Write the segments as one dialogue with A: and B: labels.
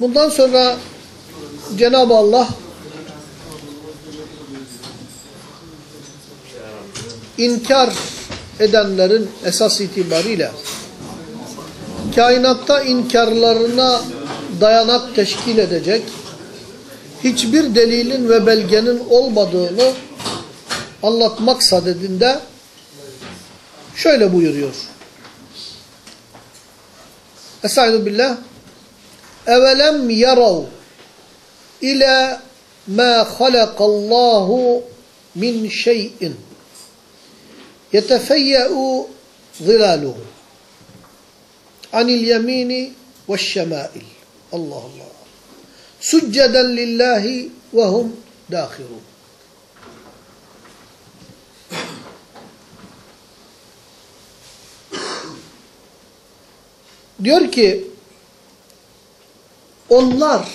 A: Bundan sonra Cenab-ı Allah inkar edenlerin esas itibariyle kainatta inkarlarına dayanak teşkil edecek hiçbir delilin ve belgenin olmadığını anlatmak sadedinde şöyle buyuruyor. Estaizu billah. Evelem yarav ila ma halakallahu min şeyin yetefeyya'u zilaluhu anil yemini ve şemail. Allah Allah. Succeden lillahi ve hum dâhirun. Diyor ki onlar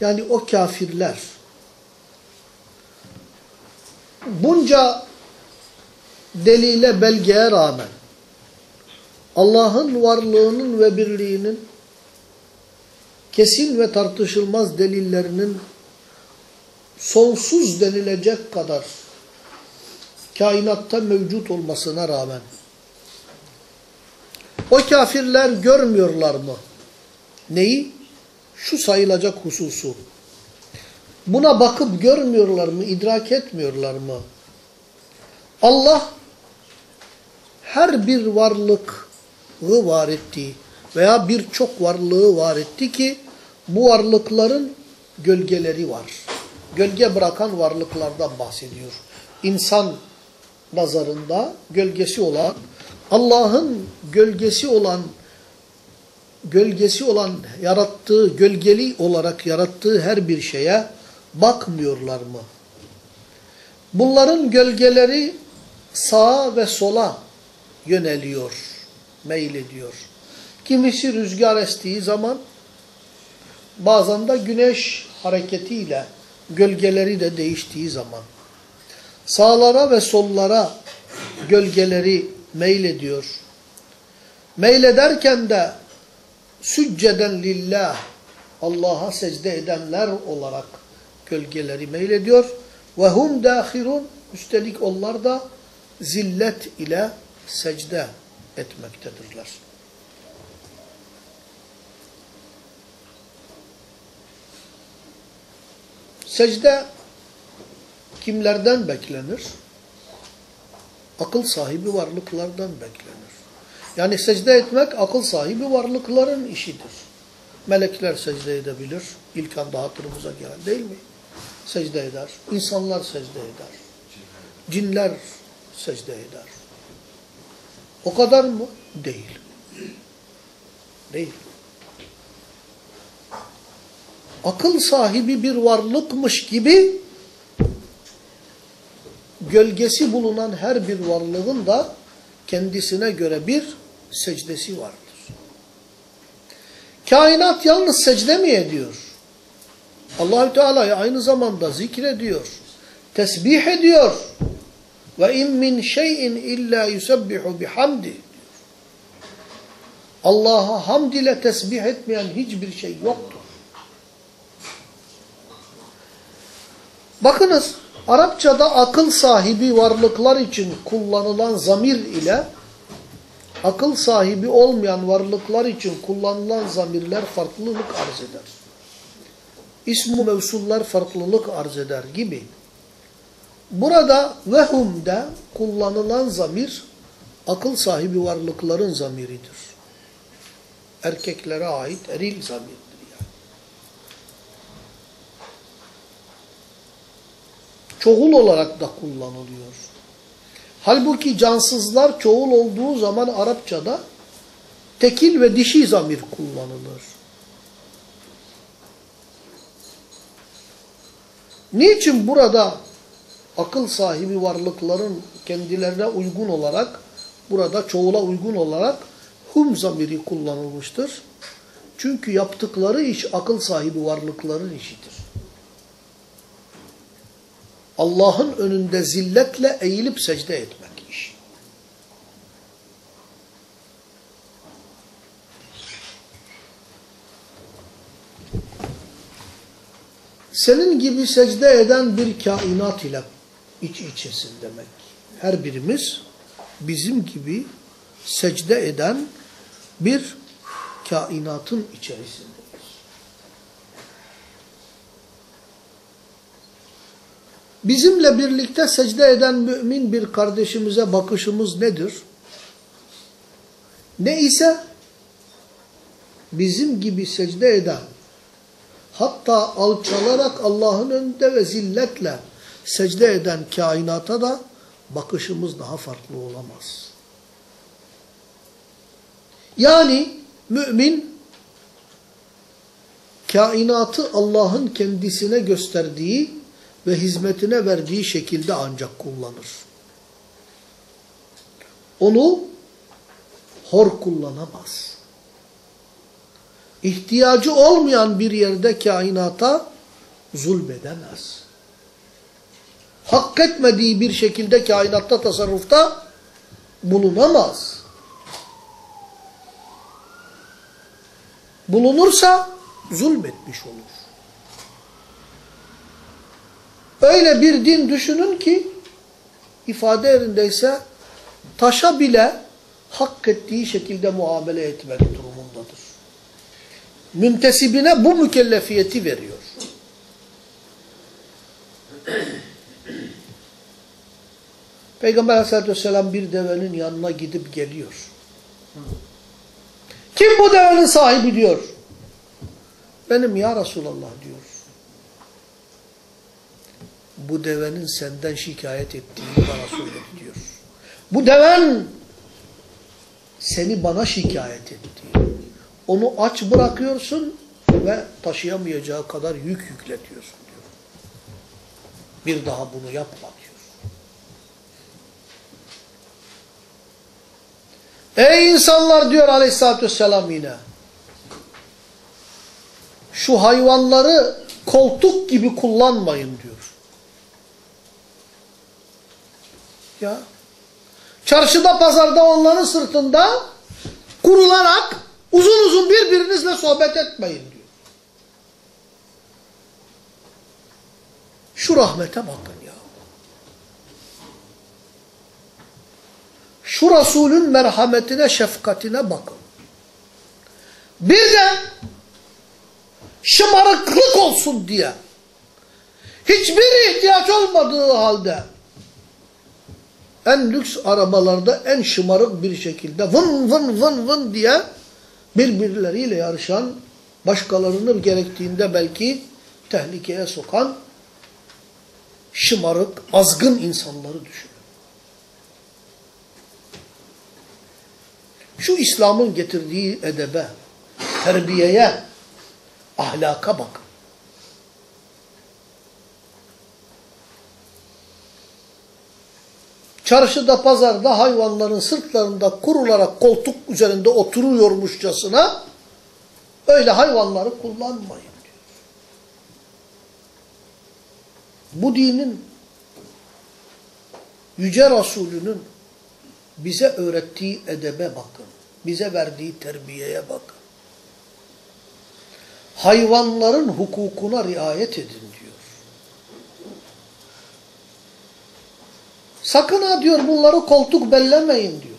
A: yani o kafirler bunca delile belgeye rağmen Allah'ın varlığının ve birliğinin kesin ve tartışılmaz delillerinin sonsuz denilecek kadar kainatta mevcut olmasına rağmen o kafirler görmüyorlar mı? Neyi? Şu sayılacak hususu. Buna bakıp görmüyorlar mı? İdrak etmiyorlar mı? Allah her bir varlık var ettiği veya birçok varlığı var etti ki bu varlıkların gölgeleri var. Gölge bırakan varlıklardan bahsediyor. İnsan nazarında gölgesi olan, Allah'ın gölgesi olan, gölgesi olan yarattığı, gölgeli olarak yarattığı her bir şeye bakmıyorlar mı? Bunların gölgeleri sağa ve sola yöneliyor, meylediyor. Kimisi rüzgar estiği zaman bazen de güneş hareketiyle gölgeleri de değiştiği zaman sağlara ve sollara gölgeleri meylediyor. Meylederken de sücceden lillah Allah'a secde edenler olarak gölgeleri meylediyor. Ve hum dâhirun üstelik onlar da zillet ile secde etmektedirler. Secde kimlerden beklenir? Akıl sahibi varlıklardan beklenir. Yani secde etmek akıl sahibi varlıkların işidir. Melekler secde edebilir. İlk anda hatırımıza gelen değil mi? Secde eder. İnsanlar secde eder. Cinler secde eder. O kadar mı? Değil. Değil. Akıl sahibi bir varlıkmış gibi gölgesi bulunan her bir varlığın da kendisine göre bir secdesi vardır. Kainat yalnız secde mi ediyor? Allahü Teala'yı aynı zamanda zikrediyor, tesbih ediyor. Ve in min şeyin illa yusabbihu bihamdi. Allah'a hamd ile tesbih etmeyen hiçbir şey yoktur. Bakınız Arapçada akıl sahibi varlıklar için kullanılan zamir ile akıl sahibi olmayan varlıklar için kullanılan zamirler farklılık arz eder. İsmu mevsullar farklılık arz eder gibi. Burada vehum'de kullanılan zamir akıl sahibi varlıkların zamiridir. Erkeklere ait eril zamirdir yani. Çoğul olarak da kullanılıyor. Halbuki cansızlar çoğul olduğu zaman Arapçada tekil ve dişi zamir kullanılır. Niçin burada akıl sahibi varlıkların kendilerine uygun olarak, burada çoğula uygun olarak hum zamiri kullanılmıştır? Çünkü yaptıkları iş akıl sahibi varlıkların işidir. Allah'ın önünde zilletle eğilip secde etmek iş. senin gibi secde eden bir kainat ile iç içesin demek. Her birimiz bizim gibi secde eden bir kainatın içerisindeyiz. Bizimle birlikte secde eden mümin bir kardeşimize bakışımız nedir? Ne ise bizim gibi secde eden, hatta alçalarak Allah'ın önünde ve zilletle secde eden kainata da bakışımız daha farklı olamaz. Yani mümin kainatı Allah'ın kendisine gösterdiği ve hizmetine verdiği şekilde ancak kullanır. Onu hor kullanamaz. İhtiyacı olmayan bir yerde kainata zulmedemez. Hak etmediği bir şekilde kainatta tasarrufta bulunamaz. Bulunursa zulmetmiş olur. Öyle bir din düşünün ki ifade yerindeyse taşa bile hak ettiği şekilde muamele etmek durumundadır. Müntesibine bu mükellefiyeti veriyor. Peygamber aleyhissalatü vesselam bir devenin yanına gidip geliyor. Kim bu devenin sahibi diyor. Benim ya Resulallah diyor. Bu devenin senden şikayet ettiğini bana söyledi diyor. Bu deven seni bana şikayet etti. Onu aç bırakıyorsun ve taşıyamayacağı kadar yük yükletiyorsun diyor. Bir daha bunu yapma diyor. Ey insanlar diyor aleyhissalatü vesselam yine. Şu hayvanları koltuk gibi kullanmayın diyor. Ya. Çarşıda pazarda onların sırtında kurularak uzun uzun birbirinizle sohbet etmeyin diyor. Şu rahmete bakın ya. Şu Resulün merhametine, şefkatine bakın. Bir de şımarıklık olsun diye hiçbir ihtiyaç olmadığı halde en lüks arabalarda en şımarık bir şekilde vın vın vın vın diye birbirleriyle yarışan, başkalarını gerektiğinde belki tehlikeye sokan şımarık, azgın insanları düşünün. Şu İslam'ın getirdiği edebe, terbiyeye, ahlaka bakın. Çarşıda, pazarda hayvanların sırtlarında kurularak koltuk üzerinde oturuyormuşçasına öyle hayvanları kullanmayın diyor. Bu dinin Yüce Resulü'nün bize öğrettiği edebe bakın. Bize verdiği terbiyeye bakın. Hayvanların hukukuna riayet edin diyor. Sakın ha diyor bunları koltuk bellemeyin diyor.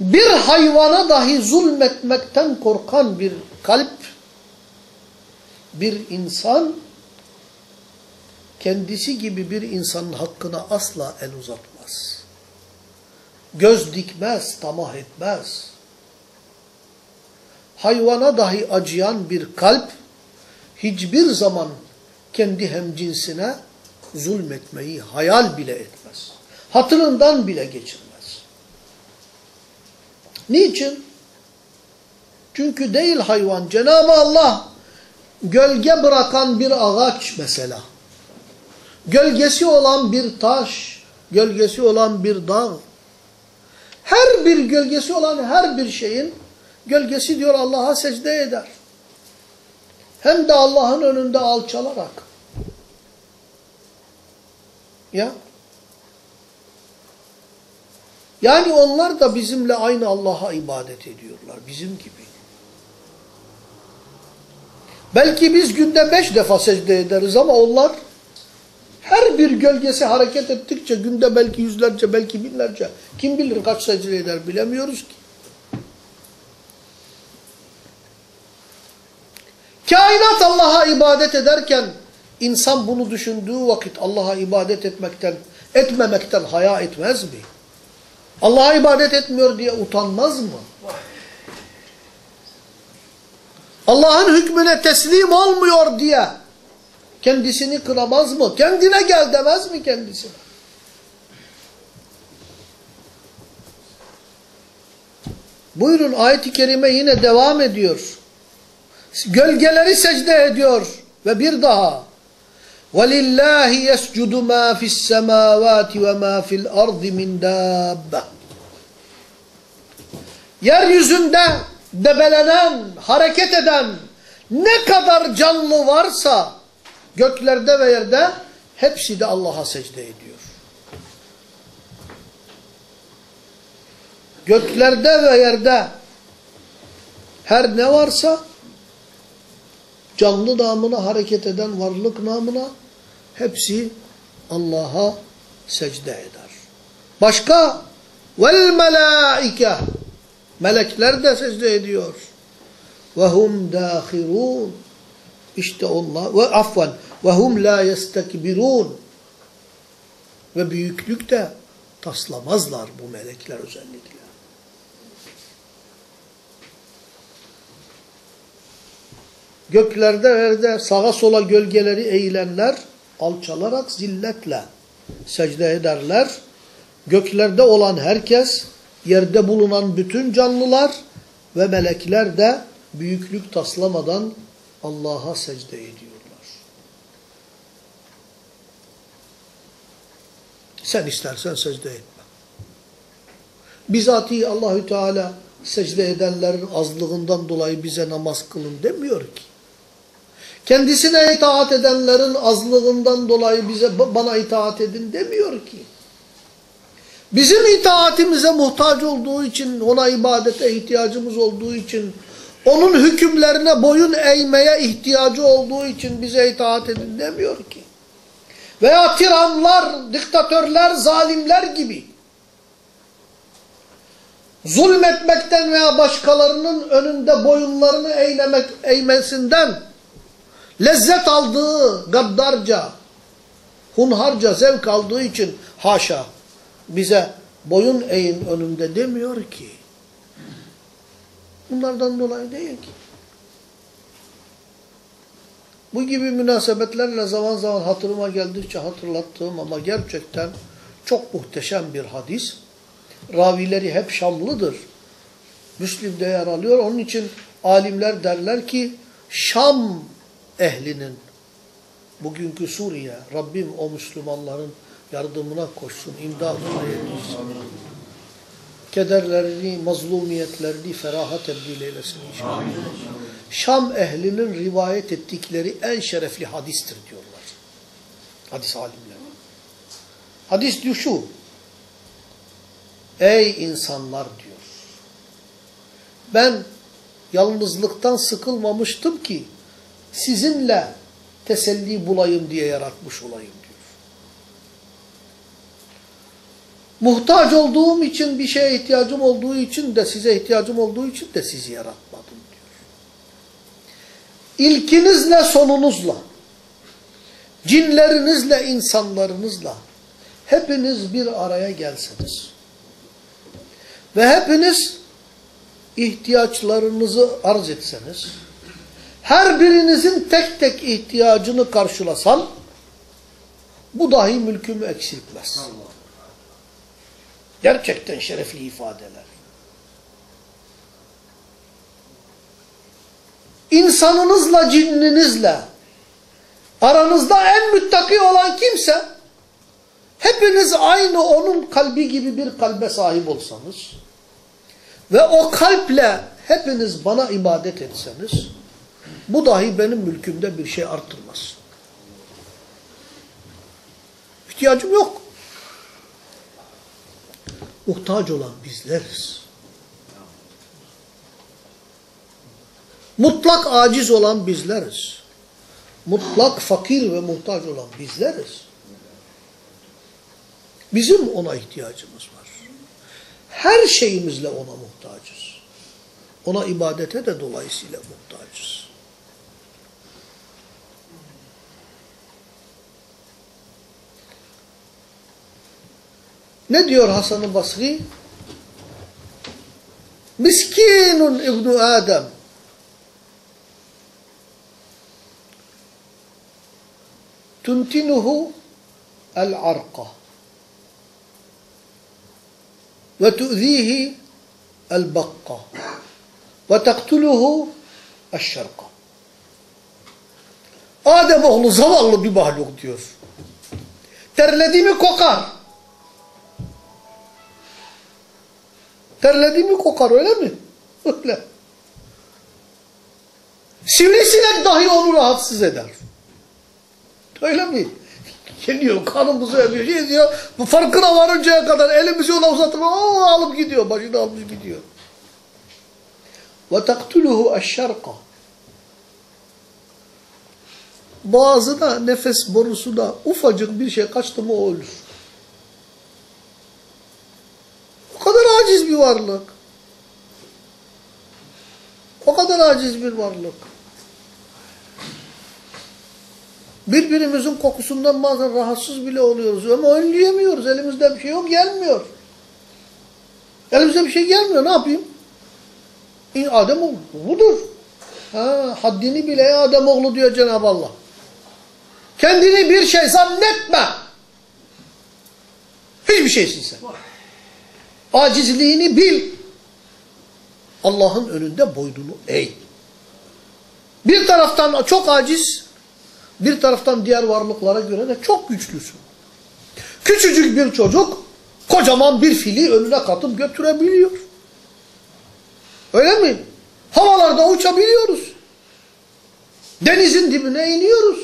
A: Bir hayvana dahi zulmetmekten korkan bir kalp, bir insan, kendisi gibi bir insanın hakkına asla el uzatmaz. Göz dikmez, tamah etmez. Hayvana dahi acıyan bir kalp, hiçbir zaman kendi hemcinsine zulmetmeyi hayal bile etmez. Hatırından bile geçirmez. Niçin? Çünkü değil hayvan. Cenab-ı Allah gölge bırakan bir ağaç mesela. Gölgesi olan bir taş, gölgesi olan bir dağ. Her bir gölgesi olan her bir şeyin gölgesi diyor Allah'a secde eder. Hem de Allah'ın önünde alçalarak. Ya. Yani onlar da bizimle aynı Allah'a ibadet ediyorlar. Bizim gibi. Belki biz günde beş defa secde ederiz ama onlar her bir gölgesi hareket ettikçe günde belki yüzlerce belki binlerce kim bilir kaç secde eder bilemiyoruz ki. Kainat Allah'a ibadet ederken insan bunu düşündüğü vakit Allah'a ibadet etmekten, etmemekten haya etmez mi? Allah'a ibadet etmiyor diye utanmaz mı? Allah'ın hükmüne teslim olmuyor diye kendisini kıramaz mı? Kendine gel demez mi kendisi? Buyurun ayet-i kerime yine devam ediyor. Gölgeleri secde ediyor ve bir daha وَلِلَّهِ يَسْجُدُ مَا فِي السَّمَاوَاتِ وَمَا فِي الْأَرْضِ مِنْ دَابَّةٍ Yeryüzünde debelenen, hareket eden ne kadar canlı varsa göklerde ve yerde hepsi de Allah'a secde ediyor. Göklerde ve yerde her ne varsa canlı namına hareket eden varlık namına hepsi Allah'a secde eder. Başka vel melaike melekler de secde ediyor. Ve hum dâhirûn işte onlar ve afvan ve hum la yestekbirun ve büyüklük de taslamazlar bu melekler özellikle. Göklerde yerde sağa sola gölgeleri eğilenler alçalarak zilletle secde ederler. Göklerde olan herkes, yerde bulunan bütün canlılar ve melekler de büyüklük taslamadan Allah'a secde ediyorlar. Sen istersen secde etme. Bizatihi Allahü Teala secde edenlerin azlığından dolayı bize namaz kılın demiyor ki. Kendisine itaat edenlerin azlığından dolayı bize bana itaat edin demiyor ki. Bizim itaatimize muhtaç olduğu için, ona ibadete ihtiyacımız olduğu için, onun hükümlerine boyun eğmeye ihtiyacı olduğu için bize itaat edin demiyor ki. Veya tiranlar, diktatörler, zalimler gibi zulmetmekten veya başkalarının önünde boyunlarını eğmesinden lezzet aldığı gaddarca, hunharca zevk aldığı için haşa bize boyun eğin önünde demiyor ki. Bunlardan dolayı değil ki. Bu gibi münasebetlerle zaman zaman hatırıma geldikçe hatırlattığım ama gerçekten çok muhteşem bir hadis. Ravileri hep Şamlıdır. Müslim'de yer alıyor. Onun için alimler derler ki Şam ehlinin bugünkü Suriye Rabbim o Müslümanların yardımına koşsun, imdadına yetişsin. Kederlerini, mazlumiyetlerini feraha tebdil eylesin inşallah. Şam ehlinin rivayet ettikleri en şerefli hadistir diyorlar. Hadis alimleri. Hadis diyor şu. Ey insanlar diyor. Ben yalnızlıktan sıkılmamıştım ki sizinle teselli bulayım diye yaratmış olayım diyor. Muhtaç olduğum için bir şeye ihtiyacım olduğu için de size ihtiyacım olduğu için de sizi yaratmadım diyor. İlkinizle sonunuzla, cinlerinizle insanlarınızla hepiniz bir araya gelseniz ve hepiniz ihtiyaçlarınızı arz etseniz her birinizin tek tek ihtiyacını karşılasam bu dahi mülkümü eksiltmez. Gerçekten şerefli ifadeler. İnsanınızla, cinninizle aranızda en müttaki olan kimse hepiniz aynı onun kalbi gibi bir kalbe sahip olsanız ve o kalple hepiniz bana ibadet etseniz bu dahi benim mülkümde bir şey arttırmaz. İhtiyacım yok. Muhtaç olan bizleriz. Mutlak aciz olan bizleriz. Mutlak fakir ve muhtaç olan bizleriz. Bizim ona ihtiyacımız var. Her şeyimizle ona muhtacız. Ona ibadete de dolayısıyla muhtacız. Ne diyor Hasan-ı Basri? Miskinun İbnu Adem. Tuntinuhu el-arqa. Ve tu'zihi el-bakka. Ve tektuluhu el-şerqa. Adem oğlu zavallı bir mahluk diyor. Terledi mi kokar. Terledi mi kokar öyle mi? Öyle. Sivrisinek dahi onu rahatsız eder. Öyle mi? Geliyor kanımızı emiyor. Şey diyor, bu farkına varıncaya kadar elimizi ona uzatıp o alıp gidiyor. Başını almış gidiyor. Taktuluhu eşşerqa. Boğazına, nefes borusuna ufacık bir şey kaçtı mı o ölür. O kadar aciz bir varlık. O kadar aciz bir varlık. Birbirimizin kokusundan bazen rahatsız bile oluyoruz. Ama önleyemiyoruz. Elimizde bir şey yok, gelmiyor. Elimizde bir şey gelmiyor. Ne yapayım? Adem oğlu. Budur. Ha, haddini bile Adem oğlu diyor Cenab-ı Allah. Kendini bir şey zannetme. Hiçbir şeysin sen. Acizliğini bil. Allah'ın önünde boynunu eğ. Bir taraftan çok aciz, bir taraftan diğer varlıklara göre de çok güçlüsün. Küçücük bir çocuk kocaman bir fili önüne katıp götürebiliyor. Öyle mi? Havalarda uçabiliyoruz. Denizin dibine iniyoruz.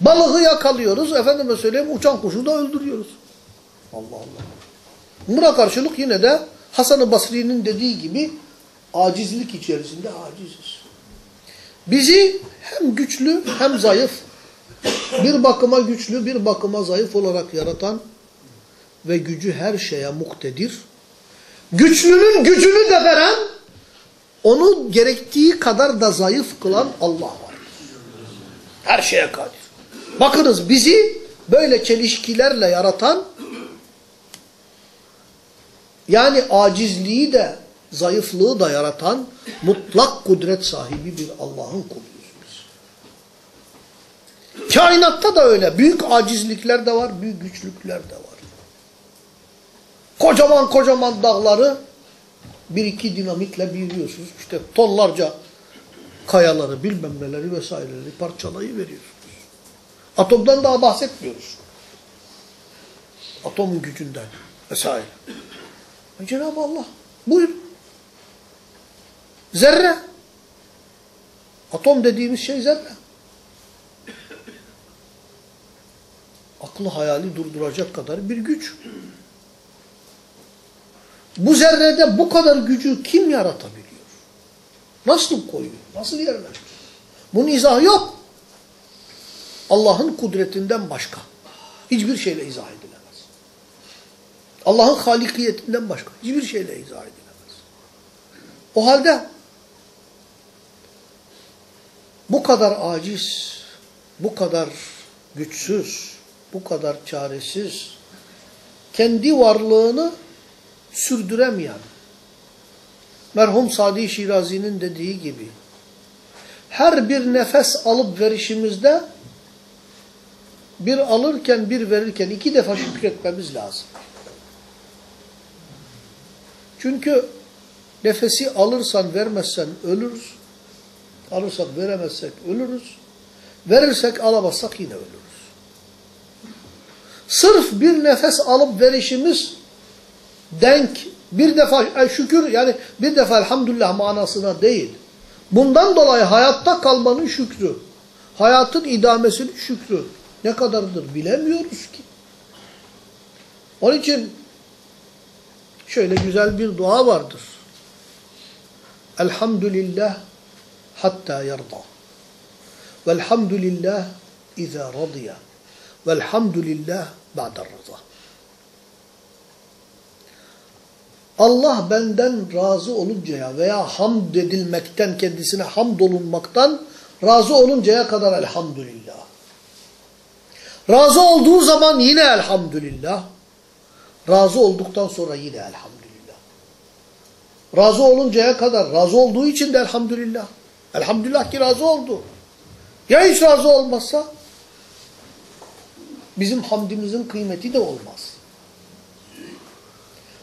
A: Balığı yakalıyoruz. Efendime söyleyeyim uçan kuşu da öldürüyoruz. Allah Allah. Buna karşılık yine de Hasan-ı Basri'nin dediği gibi acizlik içerisinde aciziz. Bizi hem güçlü hem zayıf, bir bakıma güçlü bir bakıma zayıf olarak yaratan ve gücü her şeye muktedir. Güçlünün gücünü de veren, onu gerektiği kadar da zayıf kılan Allah var. Her şeye kadir. Bakınız bizi böyle çelişkilerle yaratan, yani acizliği de zayıflığı da yaratan mutlak kudret sahibi bir Allah'ın kuluyuz. Kainatta da öyle. Büyük acizlikler de var, büyük güçlükler de var. Kocaman kocaman dağları bir iki dinamitle biliyorsunuz. İşte tonlarca kayaları, bilmem neleri vesaireleri parçalayıveriyorsunuz. Atomdan daha bahsetmiyoruz. Atomun gücünden vesaire. Cenab-ı Allah buyur. Zerre. Atom dediğimiz şey zerre. Aklı hayali durduracak kadar bir güç. Bu zerrede bu kadar gücü kim yaratabiliyor? Nasıl koyuyor? Nasıl yerleştiriyor? Bunun izahı yok. Allah'ın kudretinden başka. Hiçbir şeyle izah edilemez. Allah'ın halikiyetinden başka. Hiçbir şeyle izah edilemez. O halde bu kadar aciz, bu kadar güçsüz, bu kadar çaresiz, kendi varlığını sürdüremeyen, merhum Sadi Şirazi'nin dediği gibi, her bir nefes alıp verişimizde bir alırken bir verirken iki defa şükretmemiz lazım. Çünkü nefesi alırsan vermezsen ölürüz. Alırsak veremezsek ölürüz. Verirsek alamazsak yine ölürüz. Sırf bir nefes alıp verişimiz denk bir defa şükür yani bir defa elhamdülillah manasına değil. Bundan dolayı hayatta kalmanın şükrü, hayatın idamesinin şükrü ne kadardır bilemiyoruz ki. Onun için şöyle güzel bir dua vardır. Elhamdülillah hatta yarda. Velhamdülillah iza radiya. Velhamdülillah ba'da rıza. Allah benden razı oluncaya veya hamd edilmekten, kendisine hamd olunmaktan razı oluncaya kadar elhamdülillah. Razı olduğu zaman yine elhamdülillah. Razı olduktan sonra yine elhamdülillah. Razı oluncaya kadar razı olduğu için de elhamdülillah. Elhamdülillah ki razı oldu. Ya hiç razı olmazsa? Bizim hamdimizin kıymeti de olmaz.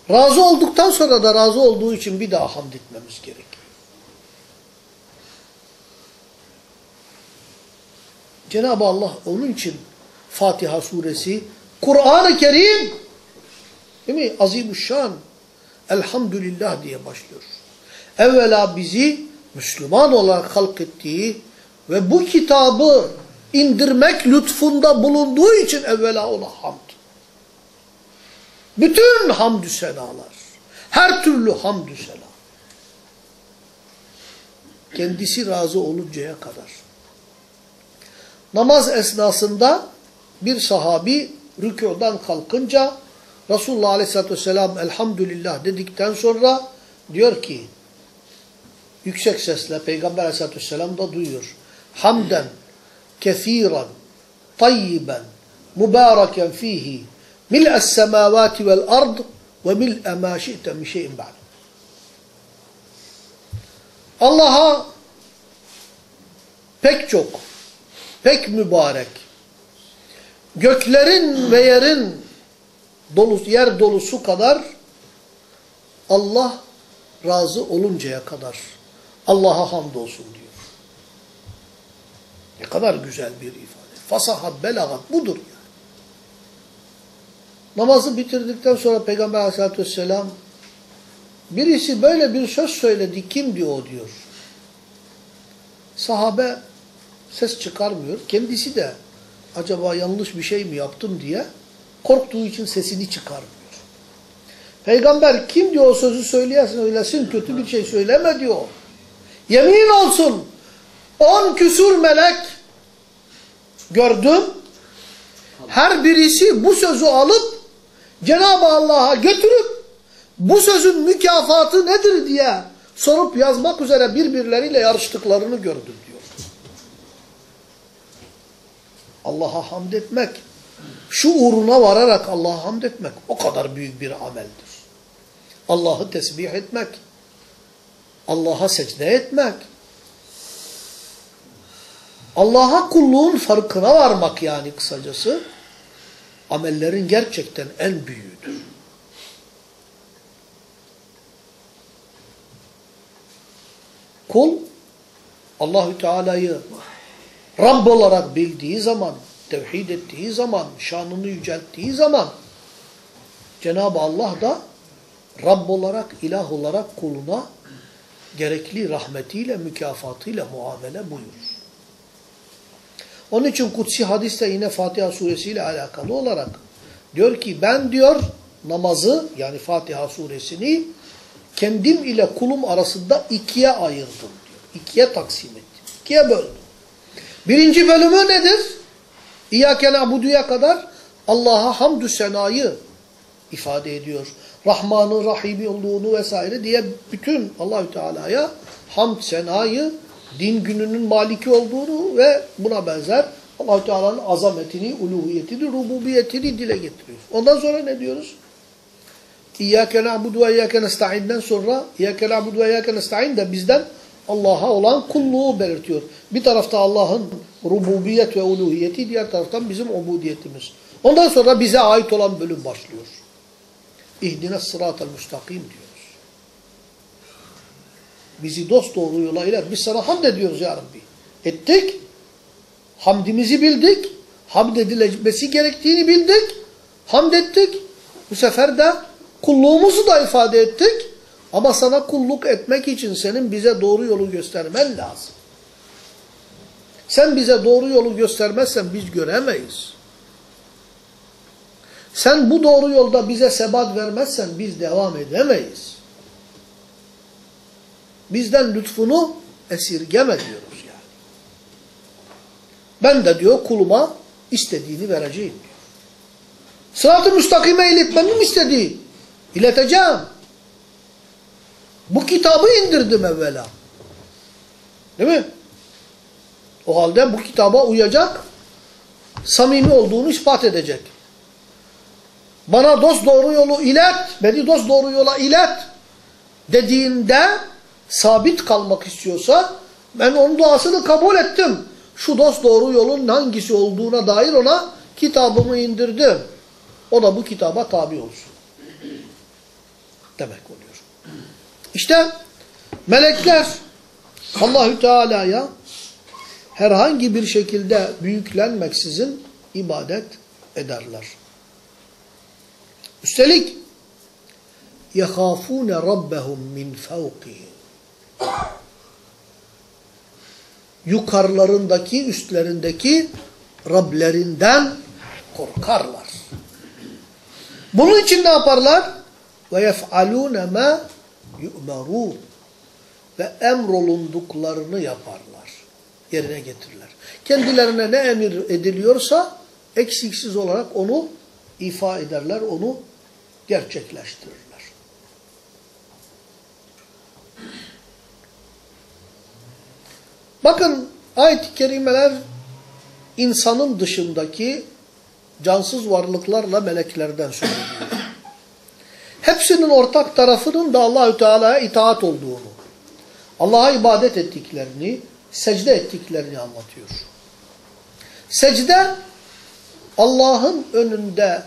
A: Razı olduktan sonra da razı olduğu için bir daha hamd etmemiz gerekiyor. Cenab-ı Allah onun için Fatiha suresi, Kur'an-ı Kerim, değil mi? Azimüşşan, Elhamdülillah diye başlıyor. Evvela bizi Müslüman olarak halk ettiği ve bu kitabı indirmek lütfunda bulunduğu için evvela ona hamd. Bütün hamdü senalar, her türlü hamdü sena. Kendisi razı oluncaya kadar. Namaz esnasında bir sahabi rükudan kalkınca Resulullah Aleyhisselatü Vesselam elhamdülillah dedikten sonra diyor ki yüksek sesle Peygamber Aleyhisselatü Vesselam da duyuyor. Hamden kethiren tayyiben mübareken fihi mil'es semavati vel ard ve mil'e ma şi'te min şeyin ba'd. Allah'a pek çok, pek mübarek, göklerin ve yerin dolusu, yer dolusu kadar Allah razı oluncaya kadar Allah'a hamdolsun diyor. Ne kadar güzel bir ifade. Fasahat, belagat budur yani. Namazı bitirdikten sonra Peygamber aleyhissalatü vesselam birisi böyle bir söz söyledi. Kim diyor diyor. Sahabe ses çıkarmıyor. Kendisi de acaba yanlış bir şey mi yaptım diye korktuğu için sesini çıkarmıyor. Peygamber kim diyor o sözü söyleyesin öylesin kötü bir şey söyleme diyor. Yemin olsun on küsur melek gördüm. Her birisi bu sözü alıp Cenab-ı Allah'a götürüp bu sözün mükafatı nedir diye sorup yazmak üzere birbirleriyle yarıştıklarını gördüm diyor. Allah'a hamd etmek, şu uğruna vararak Allah'a hamd etmek o kadar büyük bir ameldir. Allah'ı tesbih etmek, Allah'a secde etmek, Allah'a kulluğun farkına varmak yani kısacası, amellerin gerçekten en büyüğüdür. Kul, Allahü Teala'yı Rabb olarak bildiği zaman, tevhid ettiği zaman, şanını yücelttiği zaman, Cenab-ı Allah da Rabb olarak, ilah olarak kuluna gerekli rahmetiyle, mükafatıyla muamele buyurur. Onun için kutsi hadiste yine Fatiha suresiyle alakalı olarak diyor ki ben diyor namazı yani Fatiha suresini kendim ile kulum arasında ikiye ayırdım diyor. İkiye taksim ettim. İkiye böldüm. Birinci bölümü nedir? İyyâke na'budu'ya kadar Allah'a hamdü senayı ifade ediyor. Rahman'ı, Rahim'i olduğunu vesaire diye bütün Allahü Teala'ya hamd senayı din gününün maliki olduğunu ve buna benzer allah Teala'nın azametini, uluhiyetini, rububiyetini dile getiriyor. Ondan sonra ne diyoruz? İyyâke na'budu ve iyyâke nestaîn'den sonra İyyâke na'budu ve iyyâke nestaîn de bizden Allah'a olan kulluğu belirtiyor. Bir tarafta Allah'ın rububiyet ve uluhiyeti, diğer taraftan bizim ubudiyetimiz. Ondan sonra bize ait olan bölüm başlıyor. İhdine sıratel müstakim diyoruz. Bizi dost doğru yola iler. Biz sana hamd ediyoruz ya Rabbi. Ettik. Hamdimizi bildik. Hamd edilmesi gerektiğini bildik. Hamd ettik. Bu sefer de kulluğumuzu da ifade ettik. Ama sana kulluk etmek için senin bize doğru yolu göstermen lazım. Sen bize doğru yolu göstermezsen biz göremeyiz. Sen bu doğru yolda bize sebat vermezsen biz devam edemeyiz. Bizden lütfunu esirgeme diyoruz yani. Ben de diyor kuluma istediğini vereceğim diyor. Sırat-ı müstakime iletmemi mi istedi? İleteceğim. Bu kitabı indirdim evvela. Değil mi? O halde bu kitaba uyacak, samimi olduğunu ispat edecek. Bana dost doğru yolu ilet, beni dost doğru yola ilet dediğinde sabit kalmak istiyorsa ben onun duasını kabul ettim. Şu dost doğru yolun hangisi olduğuna dair ona kitabımı indirdim. O da bu kitaba tabi olsun. Demek oluyor. İşte melekler Allahü Teala'ya herhangi bir şekilde büyüklenmeksizin ibadet ederler. Üstelik يَخَافُونَ رَبَّهُمْ مِنْ فَوْقِهِمْ Yukarılarındaki, üstlerindeki Rablerinden korkarlar. Bunun için ne yaparlar? وَيَفْعَلُونَ مَا yu'merûn ve emrolunduklarını yaparlar. Yerine getirirler. Kendilerine ne emir ediliyorsa eksiksiz olarak onu ifa ederler, onu gerçekleştirirler. Bakın ayet-i kerimeler insanın dışındaki cansız varlıklarla meleklerden söz ediyor. Hepsinin ortak tarafının da Allahü Teala'ya itaat olduğunu, Allah'a ibadet ettiklerini, secde ettiklerini anlatıyor. Secde Allah'ın önünde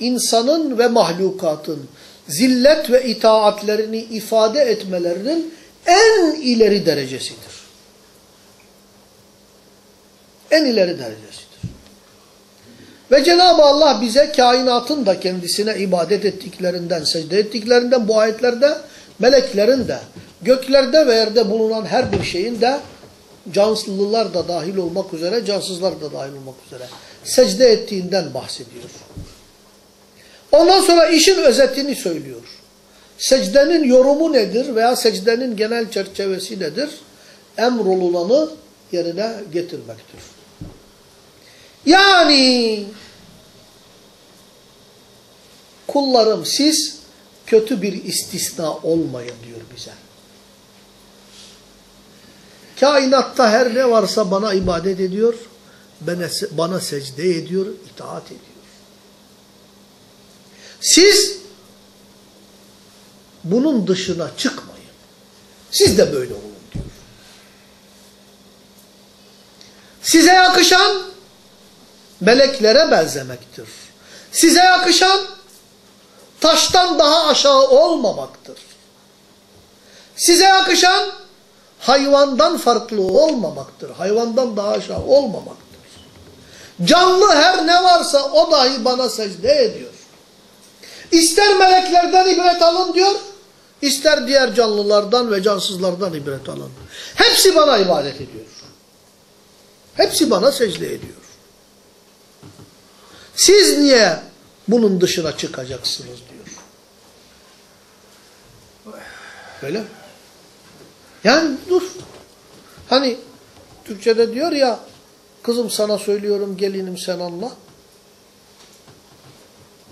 A: insanın ve mahlukatın zillet ve itaatlerini ifade etmelerinin en ileri derecesidir. En ileri derecesidir. Ve Cenab-ı Allah bize kainatın da kendisine ibadet ettiklerinden, secde ettiklerinden bu ayetlerde meleklerin de, göklerde ve yerde bulunan her bir şeyin de cansızlılar da dahil olmak üzere, cansızlar da dahil olmak üzere secde ettiğinden bahsediyor. Ondan sonra işin özetini söylüyor. Secdenin yorumu nedir veya secdenin genel çerçevesi nedir? Emrolulanı yerine getirmektir. Yani kullarım siz kötü bir istisna olmayın diyor bize. Kainatta her ne varsa bana ibadet ediyor, bana, bana secde ediyor, itaat ediyor. Siz bunun dışına çıkmayın. Siz de böyle olun diyor. Size yakışan meleklere benzemektir. Size yakışan taştan daha aşağı olmamaktır. Size yakışan hayvandan farklı olmamaktır. Hayvandan daha aşağı olmamaktır. Canlı her ne varsa o dahi bana secde ediyor. İster meleklerden ibret alın diyor, ister diğer canlılardan ve cansızlardan ibret alın. Hepsi bana ibadet ediyor. Hepsi bana secde ediyor. Siz niye bunun dışına çıkacaksınız diyor. Böyle Yani dur. Hani Türkçe'de diyor ya kızım sana söylüyorum gelinim sen anla.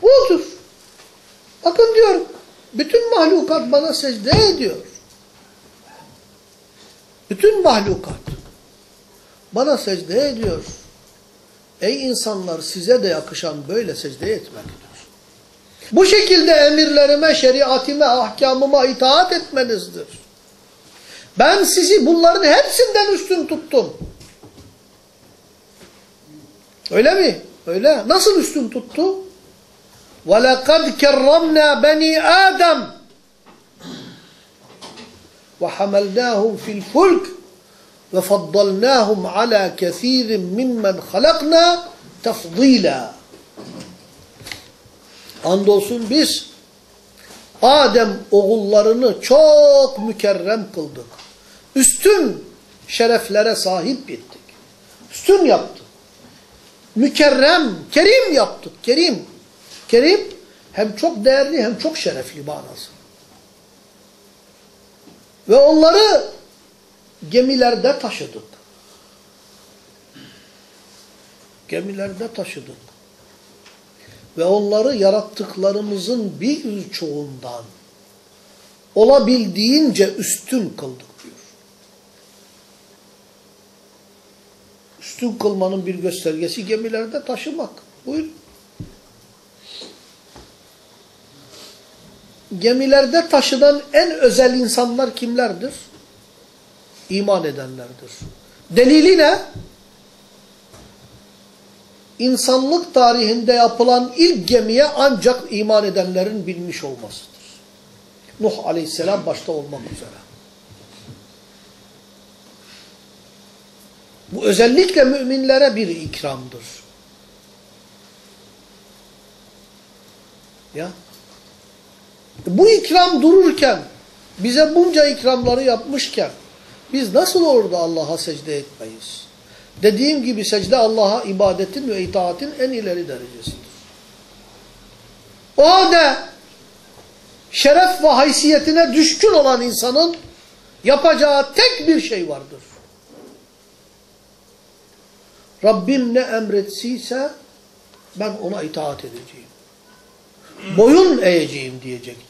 A: Budur. Bakın diyor bütün mahlukat bana secde ediyor. Bütün mahlukat bana secde ediyor. Ey insanlar size de yakışan böyle secde etmektir. Bu şekilde emirlerime, şeriatime, ahkamıma itaat etmenizdir. Ben sizi bunların hepsinden üstün tuttum. Öyle mi? Öyle. Nasıl üstün tuttu? وَلَقَدْ كَرَّمْنَا بَنِي آدَمْ وَحَمَلْنَاهُمْ فِي الْفُلْكِ ve faddalnahum ala kesirin mimmen halakna tefdila. Andolsun biz Adem oğullarını çok mükerrem kıldık. Üstün şereflere sahip ettik. Üstün yaptık. Mükerrem, kerim yaptık. Kerim. Kerim hem çok değerli hem çok şerefli manası. Ve onları gemilerde taşıdık. Gemilerde taşıdık. Ve onları yarattıklarımızın bir çoğundan olabildiğince üstün kıldık diyor. Üstün kılmanın bir göstergesi gemilerde taşımak. Buyurun. Gemilerde taşınan en özel insanlar kimlerdir? İman edenlerdir. Delili ne? İnsanlık tarihinde yapılan ilk gemiye ancak iman edenlerin binmiş olmasıdır. Nuh aleyhisselam başta olmak üzere. Bu özellikle müminlere bir ikramdır. Ya. Bu ikram dururken, bize bunca ikramları yapmışken, biz nasıl olur da Allah'a secde etmeyiz? Dediğim gibi secde Allah'a ibadetin ve itaatin en ileri derecesidir. O halde şeref ve haysiyetine düşkün olan insanın yapacağı tek bir şey vardır. Rabbim ne emretsiyse ben ona itaat edeceğim. Boyun eğeceğim diyecektir.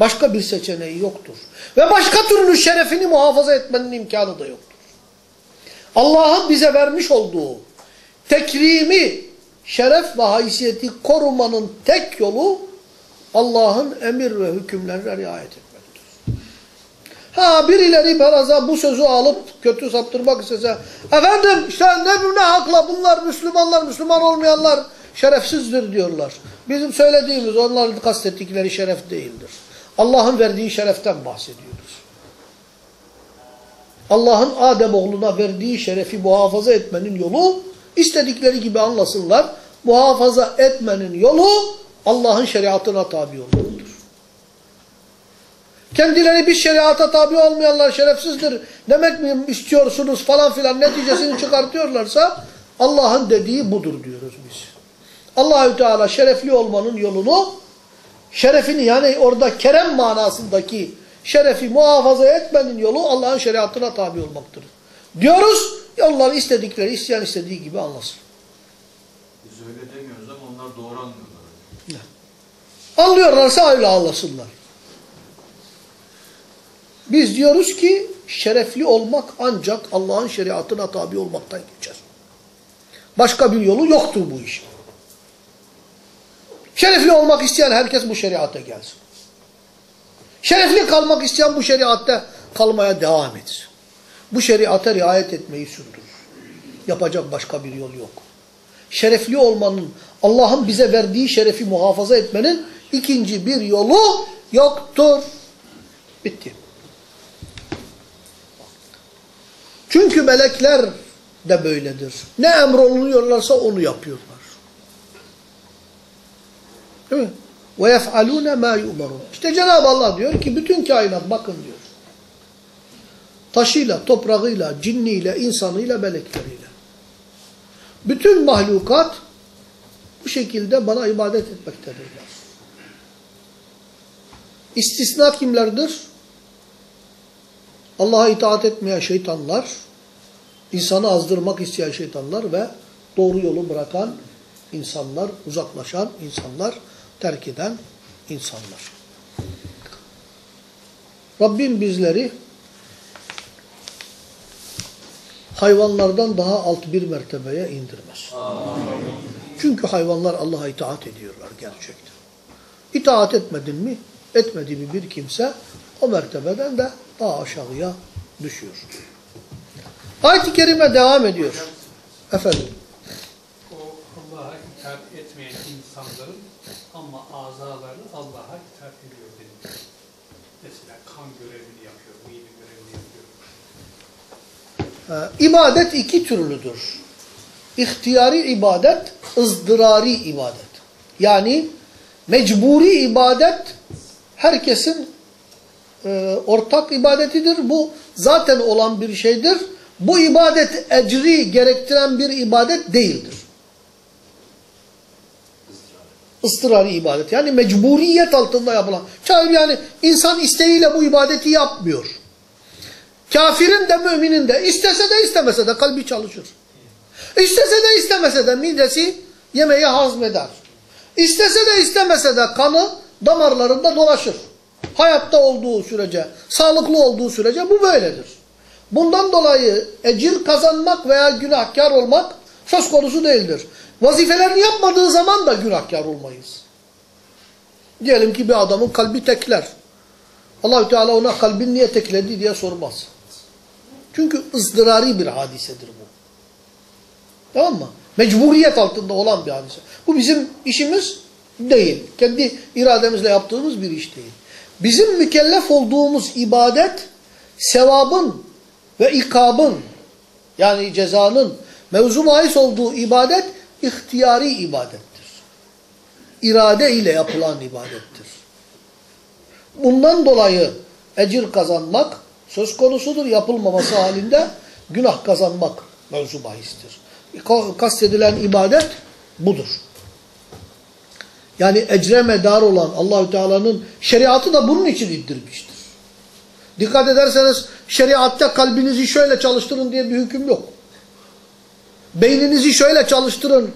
A: Başka bir seçeneği yoktur. Ve başka türlü şerefini muhafaza etmenin imkanı da yoktur. Allah'ın bize vermiş olduğu tekrimi, şeref ve haysiyeti korumanın tek yolu Allah'ın emir ve hükümlerine riayet etmektir. Ha birileri baraza bu sözü alıp kötü saptırmak istese efendim işte ne, ne hakla bunlar Müslümanlar, Müslüman olmayanlar şerefsizdir diyorlar. Bizim söylediğimiz onların kastettikleri şeref değildir. Allah'ın verdiği şereften bahsediyoruz. Allah'ın Adem oğluna verdiği şerefi muhafaza etmenin yolu istedikleri gibi anlasınlar. Muhafaza etmenin yolu Allah'ın şeriatına tabi olmalıdır. Kendileri bir şeriata tabi olmayanlar şerefsizdir demek mi istiyorsunuz falan filan neticesini çıkartıyorlarsa Allah'ın dediği budur diyoruz biz. Allahü Teala şerefli olmanın yolunu şerefini yani orada kerem manasındaki şerefi muhafaza etmenin yolu Allah'ın şeriatına tabi olmaktır. Diyoruz, onlar istedikleri, isteyen istediği gibi anlasın.
B: Biz öyle demiyoruz ama onlar doğru anlıyorlar.
A: Anlıyorlarsa öyle anlasınlar. Biz diyoruz ki şerefli olmak ancak Allah'ın şeriatına tabi olmaktan geçer. Başka bir yolu yoktur bu işin. Şerefli olmak isteyen herkes bu şeriata gelsin. Şerefli kalmak isteyen bu şeriatte kalmaya devam etsin. Bu şeriata riayet etmeyi sürdürür. Yapacak başka bir yol yok. Şerefli olmanın, Allah'ın bize verdiği şerefi muhafaza etmenin ikinci bir yolu yoktur. Bitti. Çünkü melekler de böyledir. Ne emrolunuyorlarsa onu yapıyorlar. Değil mi? وَيَفْعَلُونَ مَا يُؤْمَرُونَ İşte Cenab-ı Allah diyor ki bütün kainat bakın diyor. Taşıyla, toprağıyla, cinniyle, insanıyla, melekleriyle. Bütün mahlukat bu şekilde bana ibadet etmektedirler. İstisna kimlerdir? Allah'a itaat etmeyen şeytanlar, insanı azdırmak isteyen şeytanlar ve doğru yolu bırakan insanlar, uzaklaşan insanlar, terk eden insanlar. Rabbim bizleri hayvanlardan daha alt bir mertebeye indirmez. Çünkü hayvanlar Allah'a itaat ediyorlar gerçekten. İtaat etmedin mi, etmedi mi bir kimse o mertebeden de daha aşağıya düşüyor. Ayet-i Kerime devam ediyor. Efendim.
C: O Allah'a itaat etmeyen insanların ama azaları Allah'a itaat ediyor dedi. Mesela kan görevini yapıyor, mide görevini yapıyor.
A: Ee, ibadet iki türlüdür. İhtiyari ibadet, ızdırari ibadet. Yani mecburi ibadet herkesin e, ortak ibadetidir. Bu zaten olan bir şeydir. Bu ibadet ecri gerektiren bir ibadet değildir. Istırari ibadet. Yani mecburiyet altında yapılan. Yani insan isteğiyle bu ibadeti yapmıyor. Kafirin de müminin de istese de istemese de kalbi çalışır. İstese de istemese de midesi yemeği hazmeder. İstese de istemese de kanı damarlarında dolaşır. Hayatta olduğu sürece, sağlıklı olduğu sürece bu böyledir. Bundan dolayı ecir kazanmak veya günahkar olmak söz konusu değildir. Vazifelerini yapmadığı zaman da günahkar olmayız. Diyelim ki bir adamın kalbi tekler. Allahü Teala ona kalbin niye tekledi diye sormaz. Çünkü ızdırari bir hadisedir bu. Tamam mı? Mecburiyet altında olan bir hadise. Bu bizim işimiz değil. Kendi irademizle yaptığımız bir iş değil. Bizim mükellef olduğumuz ibadet, sevabın ve ikabın, yani cezanın mevzu bahis olduğu ibadet, ihtiyari ibadettir. İrade ile yapılan ibadettir. Bundan dolayı ecir kazanmak söz konusudur. Yapılmaması halinde günah kazanmak mevzu bahistir. Kastedilen ibadet budur. Yani ecre medar olan Allahü Teala'nın şeriatı da bunun için indirmiştir. Dikkat ederseniz şeriatta kalbinizi şöyle çalıştırın diye bir hüküm yok. Beyninizi şöyle çalıştırın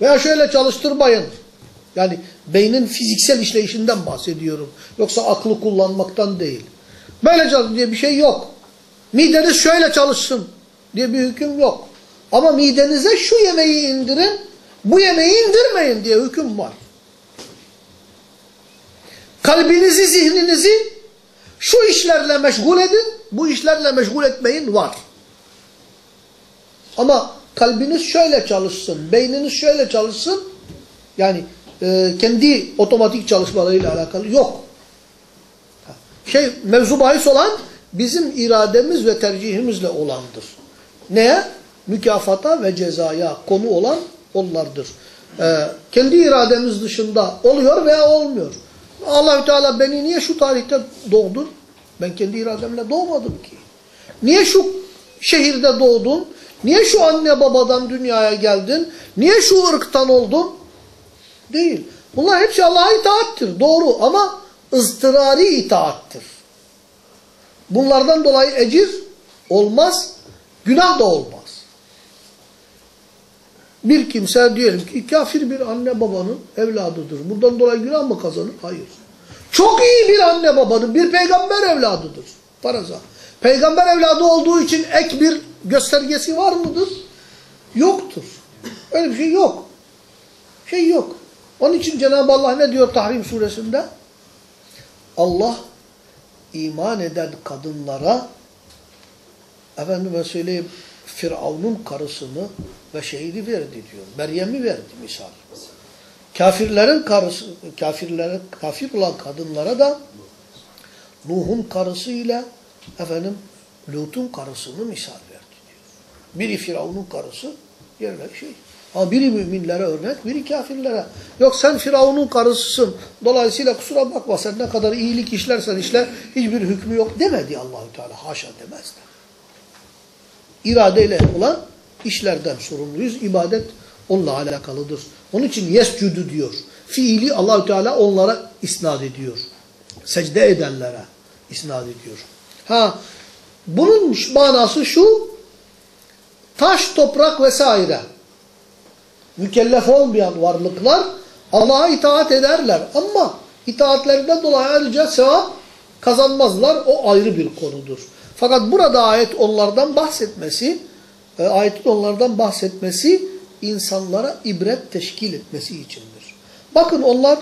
A: veya şöyle çalıştırmayın. Yani beynin fiziksel işleyişinden bahsediyorum. Yoksa aklı kullanmaktan değil. Böyle çalış diye bir şey yok. Mideniz şöyle çalışsın diye bir hüküm yok. Ama midenize şu yemeği indirin, bu yemeği indirmeyin diye hüküm var. Kalbinizi, zihninizi şu işlerle meşgul edin, bu işlerle meşgul etmeyin var. Ama kalbiniz şöyle çalışsın, beyniniz şöyle çalışsın, yani e, kendi otomatik çalışmalarıyla alakalı yok. Şey, mevzu bahis olan bizim irademiz ve tercihimizle olandır. Neye? Mükafata ve cezaya konu olan onlardır. Ee, kendi irademiz dışında oluyor veya olmuyor. Allahü Teala beni niye şu tarihte doğdun? Ben kendi irademle doğmadım ki. Niye şu şehirde doğdun? Niye şu anne babadan dünyaya geldin? Niye şu ırktan oldun? Değil. Bunlar hepsi Allah'a itaattir. Doğru ama ızdırari itaattir. Bunlardan dolayı ecir olmaz, günah da olmaz. Bir kimse diyelim ki kafir bir anne babanın evladıdır. Bundan dolayı günah mı kazanır? Hayır. Çok iyi bir anne babanın, bir peygamber evladıdır. Faraza. Peygamber evladı olduğu için ek bir göstergesi var mıdır? Yoktur. Öyle bir şey yok. Şey yok. Onun için Cenab-ı Allah ne diyor Tahrim suresinde? Allah iman eden kadınlara efendime söyleyeyim Firavun'un karısını ve şehidi verdi diyor. Meryem'i verdi misal. Kafirlerin karısı, kafirlere, kafir olan kadınlara da Nuh'un karısı ile efendim Lut'un karısını misal. Biri Firavun'un karısı, diğerleri şey. Ama biri müminlere örnek, biri kafirlere. Yok sen Firavun'un karısısın. Dolayısıyla kusura bakma sen ne kadar iyilik işlersen işle hiçbir hükmü yok demedi Allahü Teala. Haşa demez de. İradeyle olan işlerden sorumluyuz. İbadet onunla alakalıdır. Onun için yescudu diyor. Fiili Allahü Teala onlara isnat ediyor. Secde edenlere isnat ediyor. Ha bunun manası şu taş, toprak vesaire mükellef olmayan varlıklar Allah'a itaat ederler. Ama itaatlerinden dolayı ayrıca sevap kazanmazlar. O ayrı bir konudur. Fakat burada ayet onlardan bahsetmesi, e, ayetin onlardan bahsetmesi insanlara ibret teşkil etmesi içindir. Bakın onlar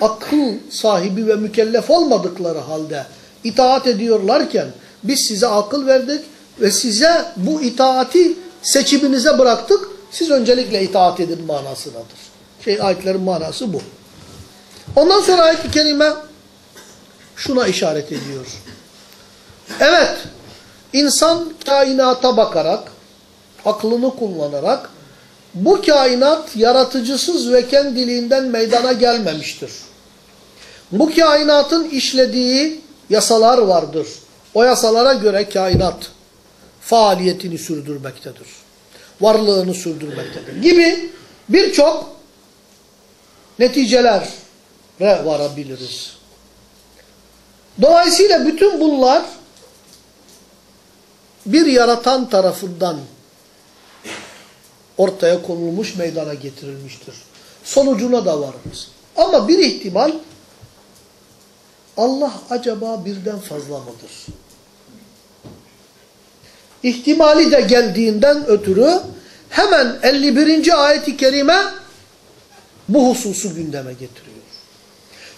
A: akıl sahibi ve mükellef olmadıkları halde itaat ediyorlarken biz size akıl verdik ve size bu itaati seçiminize bıraktık. Siz öncelikle itaat edin manasındadır. Şey ayetlerin manası bu. Ondan sonra ayet-i kerime şuna işaret ediyor. Evet, insan kainata bakarak, aklını kullanarak bu kainat yaratıcısız ve kendiliğinden meydana gelmemiştir. Bu kainatın işlediği yasalar vardır. O yasalara göre kainat faaliyetini sürdürmektedir. Varlığını sürdürmektedir. Gibi birçok neticelere varabiliriz. Dolayısıyla bütün bunlar bir yaratan tarafından ortaya konulmuş, meydana getirilmiştir. Sonucuna da varırız. Ama bir ihtimal Allah acaba birden fazla mıdır? İhtimali de geldiğinden ötürü hemen 51. ayeti kerime bu hususu gündeme getiriyor.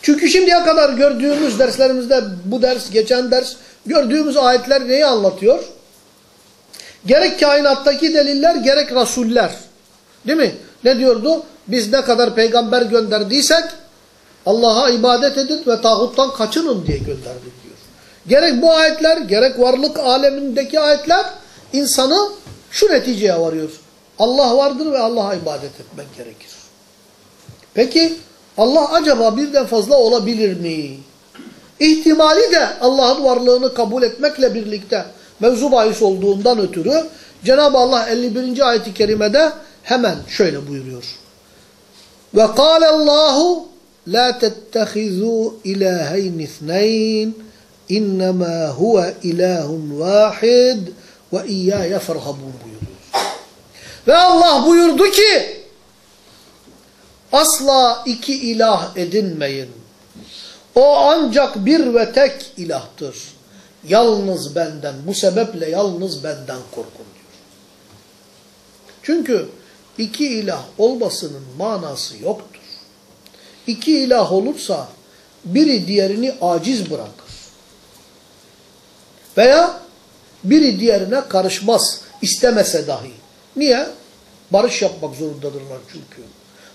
A: Çünkü şimdiye kadar gördüğümüz derslerimizde bu ders, geçen ders gördüğümüz ayetler neyi anlatıyor? Gerek kainattaki deliller gerek rasuller. Değil mi? Ne diyordu? Biz ne kadar peygamber gönderdiysek Allah'a ibadet edin ve tağuttan kaçının diye gönderdik diyor. Gerek bu ayetler gerek varlık alemindeki ayetler insanı şu neticeye varıyor. Allah vardır ve Allah'a ibadet etmek gerekir. Peki Allah acaba birden fazla olabilir mi? İhtimali de Allah'ın varlığını kabul etmekle birlikte mevzu bahis olduğundan ötürü Cenab-ı Allah 51. ayet-i kerimede hemen şöyle buyuruyor. Ve kâlellâhu la tettehizû ilâheyn ithneyn innemâ huve ilâhun vâhid ve iyyâye ferhabûn buyuruyor. Ve Allah buyurdu ki asla iki ilah edinmeyin. O ancak bir ve tek ilahtır. Yalnız benden, bu sebeple yalnız benden korkun diyor. Çünkü iki ilah olmasının manası yoktur. İki ilah olursa biri diğerini aciz bırakır. Veya biri diğerine karışmaz, istemese dahi. Niye? Barış yapmak zorundadırlar çünkü.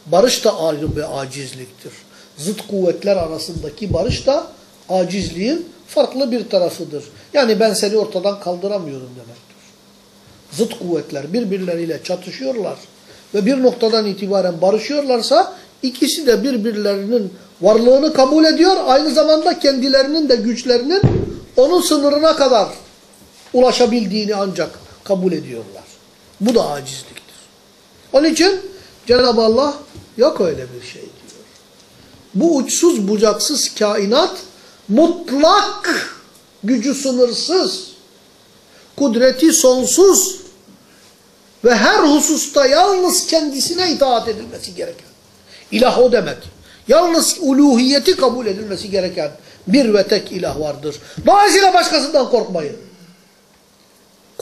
A: Barış da ayrı bir acizliktir. Zıt kuvvetler arasındaki barış da acizliğin farklı bir tarafıdır. Yani ben seni ortadan kaldıramıyorum demektir. Zıt kuvvetler birbirleriyle çatışıyorlar ve bir noktadan itibaren barışıyorlarsa ikisi de birbirlerinin varlığını kabul ediyor. Aynı zamanda kendilerinin de güçlerinin onun sınırına kadar ulaşabildiğini ancak kabul ediyorlar. Bu da acizliktir. Onun için Cenab-ı Allah yok öyle bir şey diyor. Bu uçsuz bucaksız kainat mutlak gücü sınırsız, kudreti sonsuz ve her hususta yalnız kendisine itaat edilmesi gereken. İlah o demek. Yalnız uluhiyeti kabul edilmesi gereken bir ve tek ilah vardır. Dolayısıyla başkasından korkmayın.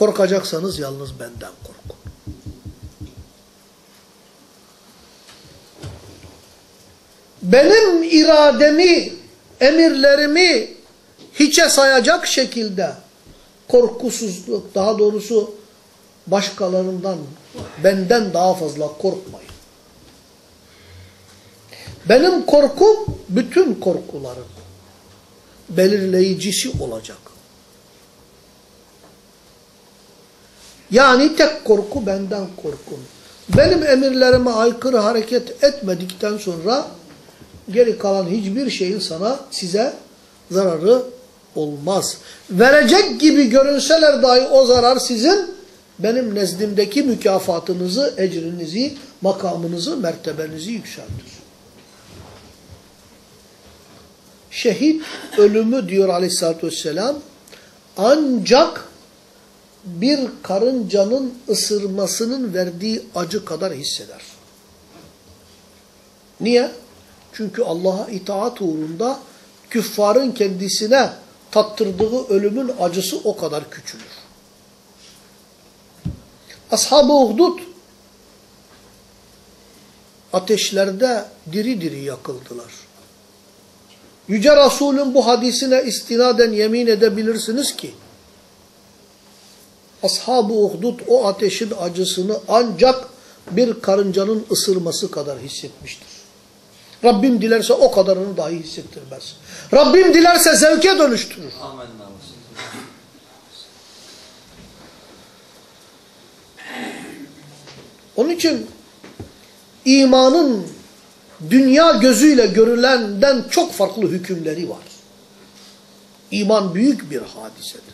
A: Korkacaksanız yalnız benden korkun. Benim irademi, emirlerimi hiçe sayacak şekilde korkusuzluk, daha doğrusu başkalarından, benden daha fazla korkmayın. Benim korkum bütün korkuların belirleyicisi olacak. Yani tek korku benden korkun. Benim emirlerime aykırı hareket etmedikten sonra geri kalan hiçbir şeyin sana, size zararı olmaz. Verecek gibi görünseler dahi o zarar sizin benim nezdimdeki mükafatınızı, ecrinizi, makamınızı, mertebenizi yükseltir. Şehit ölümü diyor aleyhissalatü vesselam ancak bir karıncanın ısırmasının verdiği acı kadar hisseder. Niye? Çünkü Allah'a itaat uğrunda küffarın kendisine tattırdığı ölümün acısı o kadar küçülür. Ashab-ı Uhdud ateşlerde diri diri yakıldılar. Yüce Resul'ün bu hadisine istinaden yemin edebilirsiniz ki Ashab-ı Uhdud o ateşin acısını ancak bir karıncanın ısırması kadar hissetmiştir. Rabbim dilerse o kadarını dahi hissettirmez. Rabbim dilerse zevke dönüştürür.
B: Amenna.
A: Onun için imanın dünya gözüyle görülenden çok farklı hükümleri var. İman büyük bir hadisedir.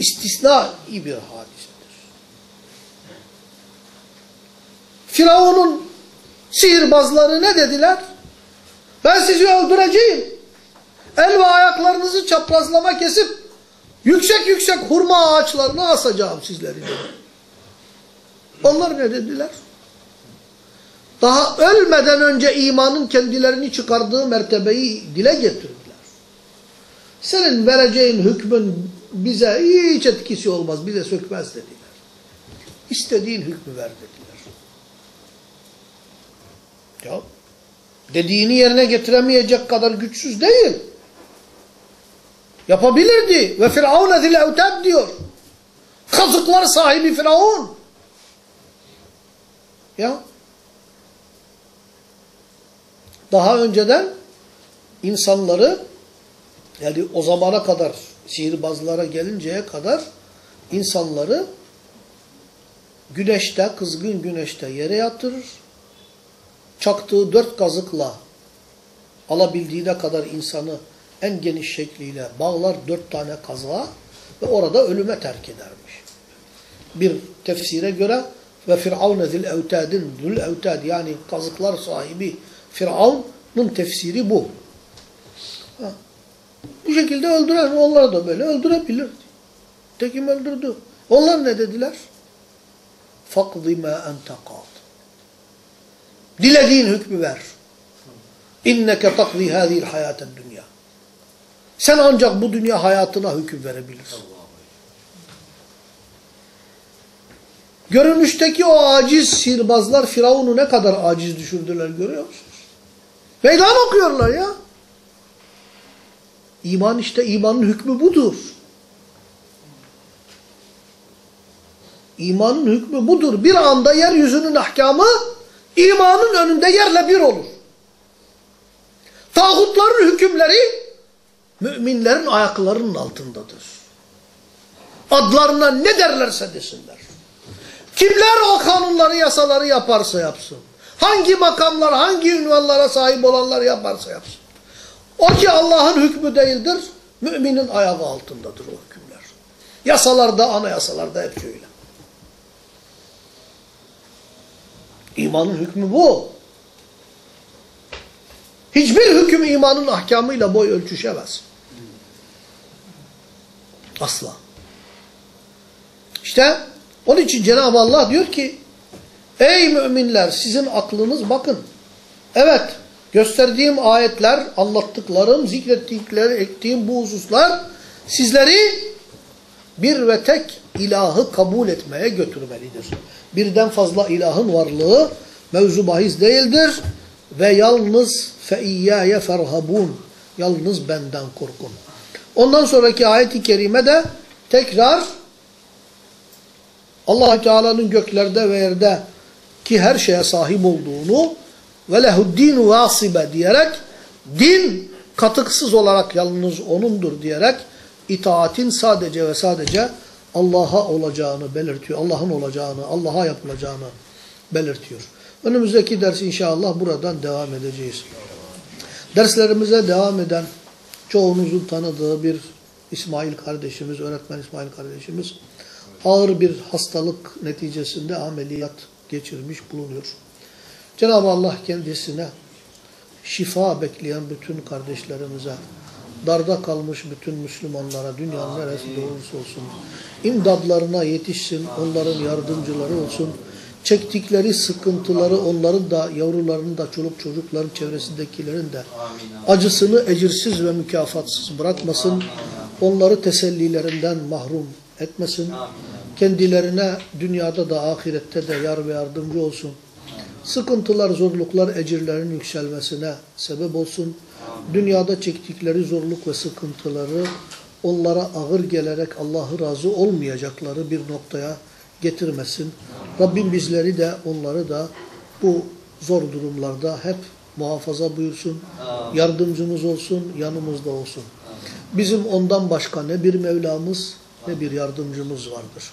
A: İstisnai bir hadisedir. Firavun'un sihirbazları ne dediler? Ben sizi öldüreceğim. El ve ayaklarınızı çaprazlama kesip Yüksek yüksek hurma ağaçlarına asacağım sizleri. Onlar ne dediler? Daha ölmeden önce imanın kendilerini çıkardığı mertebeyi dile getirdiler. Senin vereceğin hükmün bize hiç etkisi olmaz, bize sökmez dediler. İstediğin hükmü ver dediler. Ya, dediğini yerine getiremeyecek kadar güçsüz değil. Yapabilirdi. Ve Firavun zil evtad diyor. Kazıklar sahibi Firavun. Ya. Daha önceden insanları yani o zamana kadar sihirbazlara gelinceye kadar insanları güneşte, kızgın güneşte yere yatırır. Çaktığı dört kazıkla alabildiğine kadar insanı en geniş şekliyle bağlar dört tane kazığa ve orada ölüme terk edermiş. Bir tefsire göre ve Firavun zil evtadin zül evtad yani kazıklar sahibi Firavun'un tefsiri bu. Ha. Bu şekilde öldüren onları da böyle öldürebilir. Tekim öldürdü. Onlar ne dediler? فَقْضِ مَا أَنْتَ قَادٍ Dilediğin hükmü ver. اِنَّكَ تَقْضِي هَذِهِ الْحَيَاةَ الدُّنْيَا Sen ancak bu dünya hayatına hüküm verebilirsin. Görünüşteki o aciz sihirbazlar Firavun'u ne kadar aciz düşürdüler görüyor musunuz? Meydan okuyorlar ya. İman işte imanın hükmü budur. İmanın hükmü budur. Bir anda yeryüzünün ahkamı imanın önünde yerle bir olur. Tağutların hükümleri müminlerin ayaklarının altındadır. Adlarına ne derlerse desinler. Kimler o kanunları, yasaları yaparsa yapsın. Hangi makamlar, hangi ünvanlara sahip olanlar yaparsa yapsın. O ki Allah'ın hükmü değildir, müminin ayağı altındadır o hükümler. Yasalarda, anayasalarda hep şöyle. İmanın hükmü bu. Hiçbir hüküm imanın ahkamıyla boy ölçüşemez. Asla. İşte onun için Cenab-ı Allah diyor ki Ey müminler sizin aklınız bakın. Evet gösterdiğim ayetler, anlattıklarım, zikrettikleri, ettiğim bu hususlar sizleri bir ve tek ilahı kabul etmeye götürmelidir. Birden fazla ilahın varlığı mevzu bahis değildir ve yalnız feiyyâye ferhabûn yalnız benden korkun. Ondan sonraki ayet-i kerimede tekrar allah Teala'nın göklerde ve yerde ki her şeye sahip olduğunu ve lehuddinu vasibe diyerek din katıksız olarak yalnız O'nundur diyerek itaatin sadece ve sadece Allah'a olacağını belirtiyor. Allah'ın olacağını, Allah'a yapılacağını belirtiyor. Önümüzdeki ders inşallah buradan devam edeceğiz. Derslerimize devam eden çoğunuzun tanıdığı bir İsmail kardeşimiz, öğretmen İsmail kardeşimiz ağır bir hastalık neticesinde ameliyat geçirmiş bulunuyor. Cenab-ı Allah kendisine şifa bekleyen bütün kardeşlerimize, darda kalmış bütün Müslümanlara, dünyanın neresinde olursa olsun, imdadlarına yetişsin, onların yardımcıları olsun, çektikleri sıkıntıları onların da, yavrularının da, çoluk çocukların çevresindekilerin de acısını ecirsiz ve mükafatsız bırakmasın, onları tesellilerinden mahrum etmesin, kendilerine dünyada da ahirette de yar ve yardımcı olsun. Sıkıntılar, zorluklar ecirlerin yükselmesine sebep olsun. Dünyada çektikleri zorluk ve sıkıntıları onlara ağır gelerek Allah'ı razı olmayacakları bir noktaya getirmesin. Rabbim bizleri de onları da bu zor durumlarda hep muhafaza buyursun. Yardımcımız olsun, yanımızda olsun. Bizim ondan başka ne bir Mevlamız ne bir yardımcımız vardır.